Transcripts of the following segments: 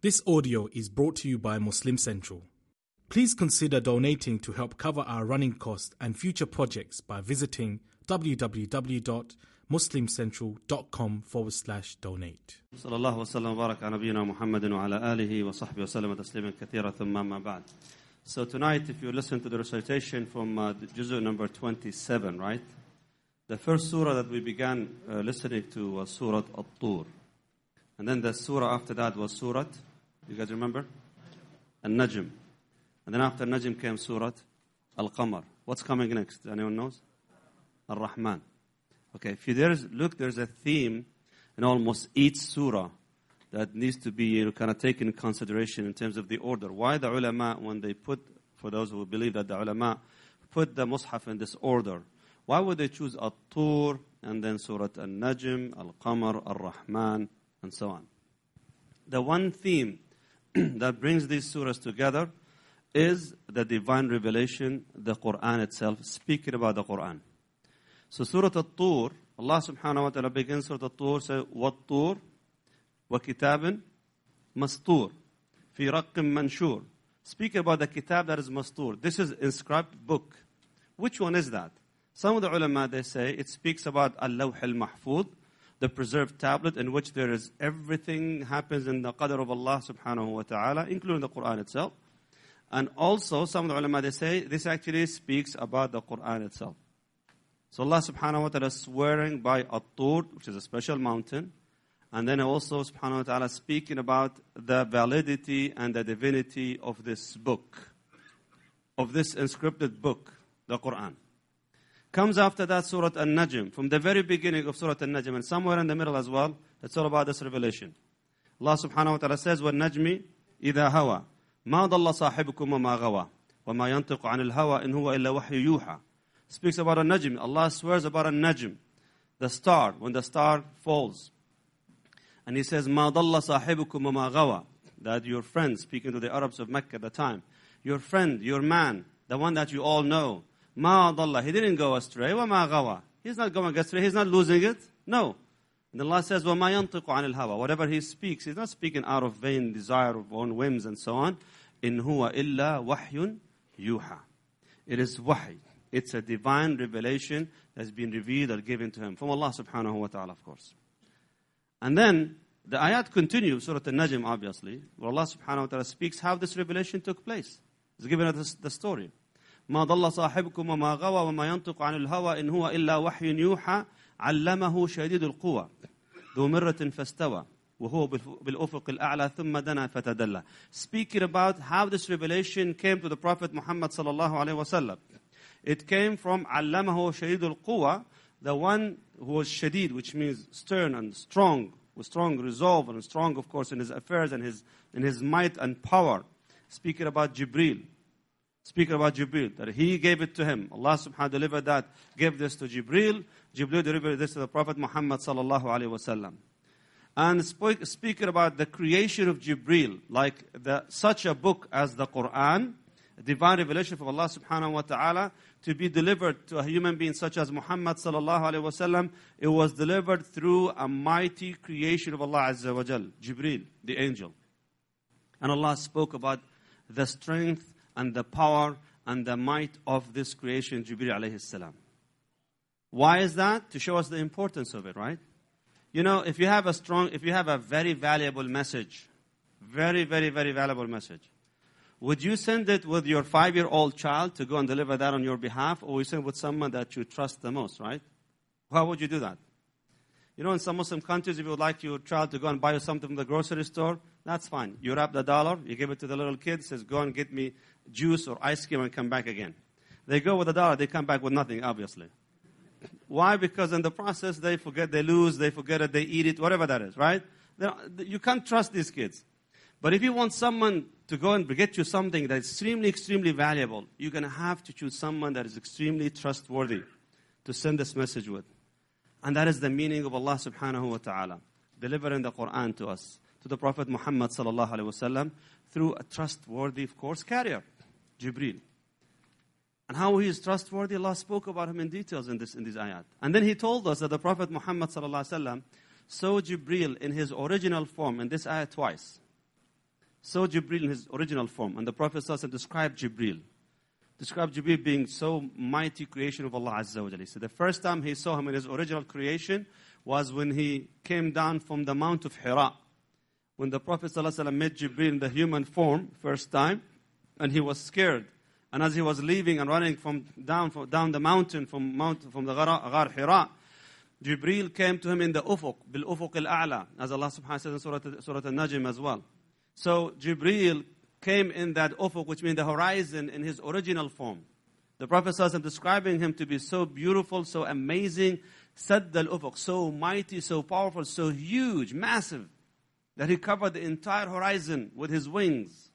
This audio is brought to you by Muslim Central. Please consider donating to help cover our running costs and future projects by visiting www.muslimcentral.com forward slash donate. صلى الله وسلم وبارك على نبينا محمد وعلى آله وصحبه وسلم تسليما كثيرا ثم أما بعد. So tonight, if you listen to the recitation from uh, the Juz'u number 27, right? The first surah that we began uh, listening to was Surah At-Tur. And then the surah after that was Surah, you guys remember? An-Najm. And then after Najm came Surah Al-Qamar. What's coming next? Anyone knows? Ar-Rahman. Okay, if you there's, look, there's a theme in almost each surah that needs to be you know, kind of taken in consideration in terms of the order. Why the ulama, when they put, for those who believe that the ulama put the mushaf in this order, why would they choose At-Tur and then Surah Al-Najm, Al-Qamar, Al-Rahman, and so on? The one theme that brings these surahs together is the divine revelation, the Quran itself, speaking about the Quran. So Surah At-Tur, Allah subhanahu wa ta'ala begins Surah At-Tur, say, وَالطُّور وَكِتَابٍ مَسْطُور فِي رَقٍّ مَنْشُور Speak about the kitab that is mastur. This is inscribed book. Which one is that? Some of the ulama, they say, it speaks about Al-Lawh al-Mahfud, the preserved tablet in which there is everything happens in the qadr of Allah subhanahu wa ta'ala, including the Quran itself. And also, some of the ulama, they say, this actually speaks about the Quran itself. So Allah subhanahu wa ta'ala is swearing by At-Tur, which is a special mountain. And then also subhanahu wa ta'ala speaking about the validity and the divinity of this book, of this inscripted book, the Quran. Comes after that Surah An-Najm, from the very beginning of Surah An-Najm, and somewhere in the middle as well, it's all about this revelation. Allah subhanahu wa ta'ala says, وَالنَّجْمِ إِذَا هَوَى مَا ضَلَّ صَاحِبُكُمْ وَمَا غَوَى وَمَا يَنطِقُ عَنِ الْهَوَى إِنْ هُوَ إِلَّا وَحْيُ يُوحَى Speaks about a najm. Allah swears about a najm, the star, when the star falls. And he says, مَا ضَلَّ صَاحِبُكُمْ وَمَا غَوَى That your friend, speaking to the Arabs of Mecca at the time, your friend, your man, the one that you all know, Ma. He didn't go astray. Wa ma gawa. He's not going astray. He's not losing it. No. And Allah says, wa ma anil hawa. Whatever he speaks, he's not speaking out of vain desire of own whims and so on. In huwa illa wahyun yuha. It is wahy. It's a divine revelation that's been revealed or given to him from Allah subhanahu wa ta'ala, of course. And then the ayat continues, Surah Al-Najm, obviously, where Allah subhanahu wa ta'ala speaks how this revelation took place. It's given us the story. ما ضل صاحبكم وما غوى وما ينطق عن الهوى إن هو إلا وحي يوحى علمه شديد القوى ذو مرة فاستوى وهو بالأفق الأعلى ثم دنا فتدلى Speaking about how this revelation came to the Prophet Muhammad sallallahu alaihi wasallam. It came from علمه شديد القوى the one who was shadid, which means stern and strong, with strong resolve and strong, of course, in his affairs and his, in his might and power. Speaking about Jibril. Speaking about Jibril, that he gave it to him. Allah subhanahu wa ta'ala delivered that, gave this to Jibril. Jibril delivered this to the Prophet Muhammad sallallahu alayhi wasallam. And speaking about the creation of Jibril, like the, such a book as the Quran, divine revelation from Allah subhanahu wa ta'ala, to be delivered to a human being such as Muhammad sallallahu alaihi wasallam, it was delivered through a mighty creation of Allah azza wa jal, Jibril, the angel. And Allah spoke about the strength and the power and the might of this creation, Jibril alayhi salam. Why is that? To show us the importance of it, right? You know, if you have a strong, if you have a very valuable message, very, very, very valuable message, would you send it with your five year old child to go and deliver that on your behalf, or you send it with someone that you trust the most, right? How would you do that? You know, in some Muslim countries, if you would like your child to go and buy you something from the grocery store, that's fine. You wrap the dollar, you give it to the little kid, says, go and get me juice or ice cream and come back again. They go with the dollar, they come back with nothing, obviously. Why? Because in the process, they forget, they lose, they forget it, they eat it, whatever that is, right? You can't trust these kids. But if you want someone to go and get you something that's extremely, extremely valuable, you're going to have to choose someone that is extremely trustworthy to send this message with. And that is the meaning of Allah subhanahu wa ta'ala, delivering the Quran to us, to the Prophet Muhammad sallallahu alayhi wasallam, through a trustworthy, of course, carrier, Jibril. And how he is trustworthy, Allah spoke about him in details in this in these ayat. And then he told us that the Prophet Muhammad sallallahu alayhi wasallam saw Jibril in his original form in this ayat twice. saw Jibril in his original form. And the Prophet ﷺ described Jibril. Described Jibril being so mighty creation of Allah Azza wa Jalla. So the first time he saw him in his original creation was when he came down from the Mount of Hira. When the Prophet ﷺ met Jibril in the human form, first time, and he was scared. And as he was leaving and running from down, from, down the mountain from, mount, from the Ghar, Hira, Jibril came to him in the ufuq, bil ufuq al-a'la, as Allah subhanahu wa ta'ala says in Surah, Surah Al-Najm as well. So Jibril came in that ufuq, which means the horizon, in his original form. The Prophet ﷺ describing him to be so beautiful, so amazing, sadd al-ufuq, so mighty, so powerful, so huge, massive, that he covered the entire horizon with his wings.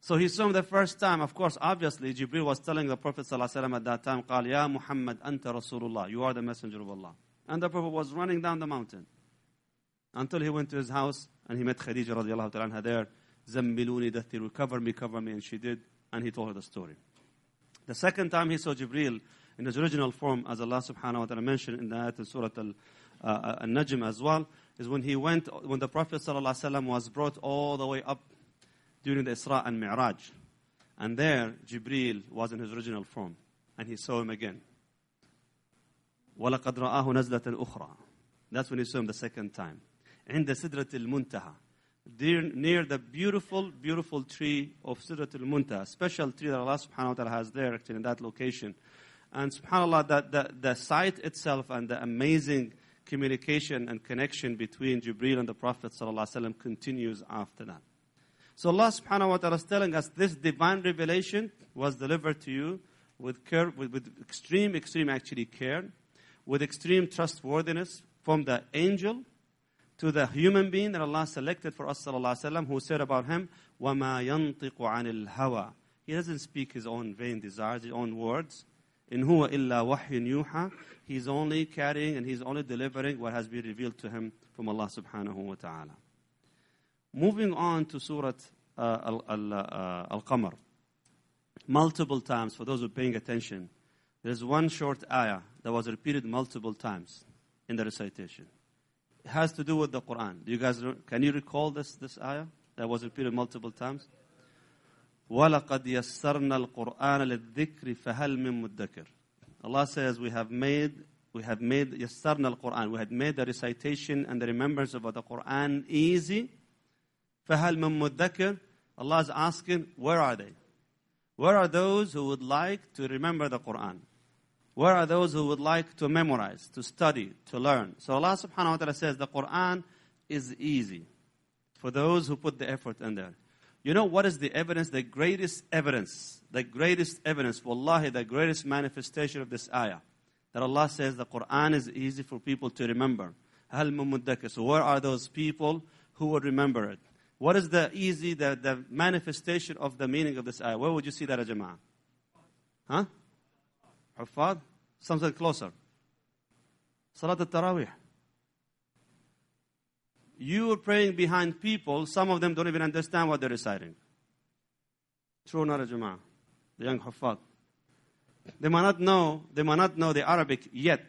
So he saw him the first time. Of course, obviously, Jibril was telling the Prophet ﷺ at that time, قال يا محمد أنت رسول الله. You are the messenger of Allah. And the Prophet was running down the mountain. Until he went to his house and he met Khadija radiallahu ta'ala there. زملوني دثروا, cover me, cover me. And she did. And he told her the story. The second time he saw Jibril in his original form, as Allah subhanahu wa ta'ala mentioned in the ayat in Surah Al-Najm as well, is when he went, when the Prophet ﷺ was brought all the way up during the Isra and Mi'raj. And there, Jibril was in his original form. And he saw him again. وَلَقَدْ رَآهُ نَزْلَةً أُخْرى That's when he saw him the second time. عند سدرة المنتهى near the beautiful, beautiful tree of Sidratul Muntaha, special tree that Allah subhanahu wa ta'ala has there actually in that location. And subhanAllah, that the, the site itself and the amazing communication and connection between Jibril and the Prophet sallallahu continues after that. So Allah subhanahu wa ta'ala is telling us this divine revelation was delivered to you with care, with, with extreme, extreme actually care, with extreme trustworthiness from the angel to the human being that Allah selected for us sallallahu who said about him, وَمَا يَنطِقُ عَنِ الْهَوَى He doesn't speak his own vain desires, his own words. In huwa illa wahyun yuha. He's only carrying and he's only delivering what has been revealed to him from Allah subhanahu wa ta'ala. Moving on to Surah uh, Al-Qamar. multiple times, for those who are paying attention, there's one short ayah that was repeated multiple times in the recitation. It has to do with the Quran. Do you guys, can you recall this, this ayah that was repeated multiple times? وَلَقَدْ يَسَّرْنَا الْقُرْآنَ لِلذِّكْرِ فَهَلْ مِن مُدَّكِرٍ Allah says we have made we have made يَسَّرْنَا الْقُرْآن we had made the recitation and the remembrance of the Quran easy فَهَلْ مِن مُدَّكِرٍ Allah is asking, where are they? Where are those who would like to remember the Quran? Where are those who would like to memorize, to study, to learn? So Allah subhanahu wa ta'ala says the Quran is easy for those who put the effort in there. You know what is the evidence? The greatest evidence, the greatest evidence, wallahi, the greatest manifestation of this ayah. That Allah says the Quran is easy for people to remember. So where are those people who would remember it? What is the easy, the, the manifestation of the meaning of this ayah? Where would you see that, Jama'ah? Huh? Hufad? Something closer. Salat al-Tarawih. You are praying behind people, some of them don't even understand what they're reciting. True or not, Jama'ah? The young Hufad. They might not know, they might not know the Arabic yet.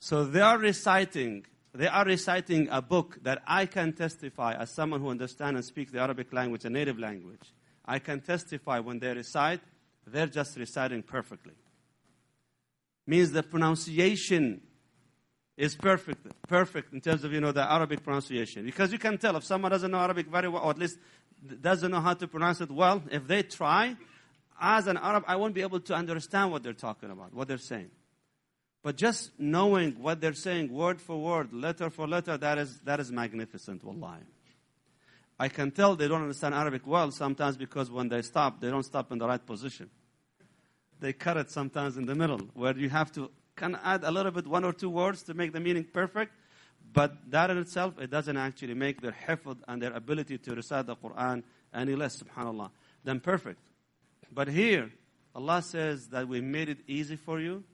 So they are reciting they are reciting a book that I can testify as someone who understands and speaks the Arabic language, a native language. I can testify when they recite, they're just reciting perfectly. Means the pronunciation is perfect, perfect in terms of, you know, the Arabic pronunciation. Because you can tell if someone doesn't know Arabic very well, or at least doesn't know how to pronounce it well, if they try, as an Arab, I won't be able to understand what they're talking about, what they're saying. But just knowing what they're saying word for word, letter for letter, that is, that is magnificent, wallahi. I can tell they don't understand Arabic well sometimes because when they stop, they don't stop in the right position. They cut it sometimes in the middle, where you have to of add a little bit, one or two words to make the meaning perfect. But that in itself, it doesn't actually make their hifd and their ability to recite the Quran any less, subhanAllah, than perfect. But here, Allah says that we made it easy for you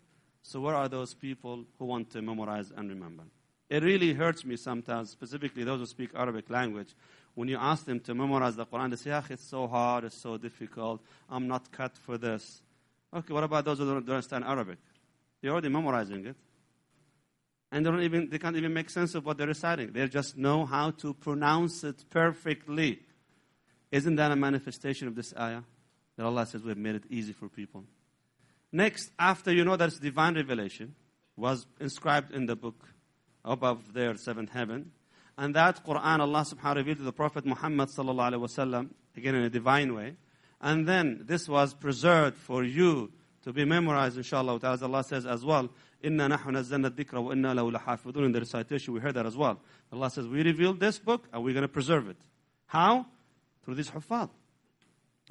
so where are those people who want to memorize and remember? It really hurts me sometimes, specifically those who speak Arabic language. When you ask them to memorize the Quran, they say, ah, it's so hard, it's so difficult, I'm not cut for this. Okay, what about those who don't understand Arabic? They're already memorizing it. And they, don't even, they can't even make sense of what they're reciting. They just know how to pronounce it perfectly. Isn't that a manifestation of this ayah? That Allah says we've made it easy for people. Next, after you know that it's divine revelation, was inscribed in the book above there, seventh heaven, and that Quran Allah subhanahu wa ta'ala revealed to the Prophet Muhammad sallallahu alaihi wasallam, again in a divine way. And then this was preserved for you to be memorized, inshallah, as Allah says as well, Inna nahnu nazzalna dhikra wa inna lahu. In the recitation, we heard that as well. Allah says, we revealed this book and we're going to preserve it. How? Through these huffaz.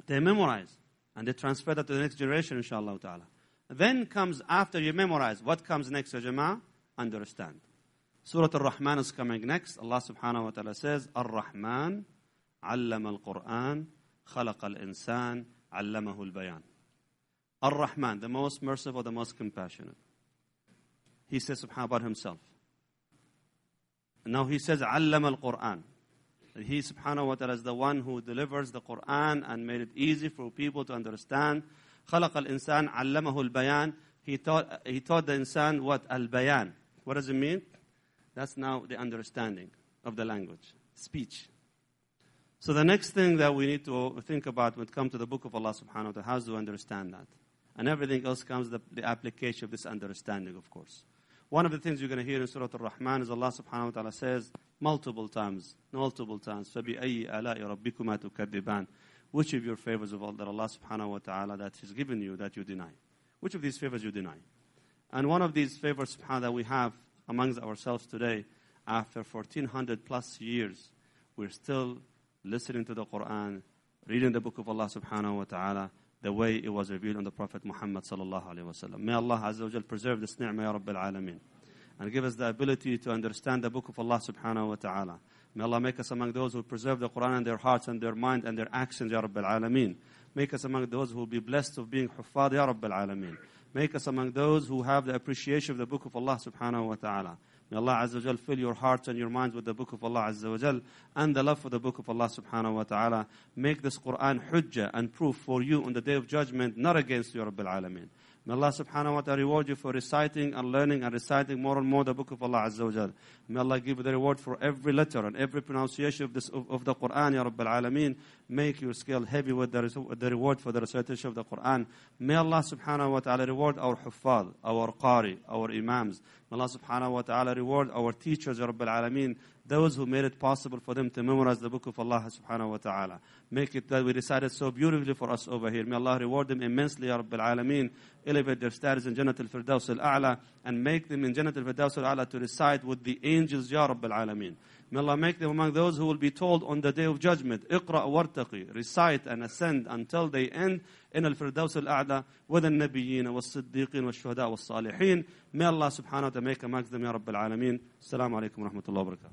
They memorize and they transfer that to the next generation, inshallah ta'ala. Then comes, after you memorize, what comes next, ya jama'ah? Understand. Surah Ar-Rahman is coming next. Allah subhanahu wa ta'ala says, Ar-Rahman, علم القرآن, خلق الإنسان, علمه البيان. Ar-Rahman, the most merciful, the most compassionate. He says subhanahu about himself. Now he says, علم القرآن. He subhanahu wa ta'ala is the one who delivers the Quran and made it easy for people to understand. خلق الإنسان علمه البيان. He taught, he taught the insan what? Al-bayan. What does it mean? That's now the understanding of the language, speech. So the next thing that we need to think about when it comes to the book of Allah subhanahu wa ta'ala, how to understand that? And everything else comes the, the application of this understanding, of course. One of the things you're going to hear in Surah Al-Rahman is Allah subhanahu wa ta'ala says multiple times, multiple times, فَبِأَيِّ آلَاءِ رَبِّكُمَا تُكَذِّبَانِ Which of your favors of all that Allah subhanahu wa ta'ala that He's given you that you deny? Which of these favors you deny? And one of these favors subhanahu that we have amongst ourselves today, after 1400 plus years, we're still listening to the Quran, reading the book of Allah subhanahu wa ta'ala, the way it was revealed on the Prophet Muhammad sallallahu alayhi wa May Allah Azza wa Jal preserve this ni'mah ya Rabbil Alameen. And give us the ability to understand the book of Allah subhanahu wa ta'ala. May Allah make us among those who preserve the Quran in their hearts and their mind and their actions, Ya Rabbil Alameen. Make us among those who will be blessed of being huffad, Ya Rabbil Alameen. Make us among those who have the appreciation of the book of Allah subhanahu wa ta'ala. May Allah Azza wa Jal fill your hearts and your minds with the book of Allah Azza wa Jal and the love for the book of Allah subhanahu wa ta'ala. Make this Quran hujjah and proof for you on the day of judgment, not against you, Rabbil Alameen. May Allah subhanahu wa ta'ala reward you for reciting and learning and reciting more and more the book of Allah Azza wa Jal. May Allah give you the reward for every letter and every pronunciation of, this, of, of the Quran, Ya Rabbil Alameen. Make your scale heavy with the, the reward for the recitation of the Quran. May Allah subhanahu wa ta'ala reward our huffaz, our qari, our imams. May Allah subhanahu wa ta'ala reward our teachers, Ya Rabbil Alameen, those who made it possible for them to memorize the book of Allah subhanahu wa ta'ala. Make it that we recited so beautifully for us over here. May Allah reward them immensely, Ya Rabbil Alameen Elevate their status in Jannat al-Firdaus al-A'la and make them in Jannat al-Firdaus al-A'la to recite with the angels, Ya Rabbil Alameen. May Allah make them among those who will be told on the day of judgment, اقرأ وارتقي, recite and ascend until they end in al-Firdaus al-A'la with the Nabiyyin, والصديقين والشهداء والصالحين. May Allah subhanahu wa ta'ala make amongst them, Ya Rabbil Alameen. Assalamu alaikum wa rahmatullahi wa barakatuh.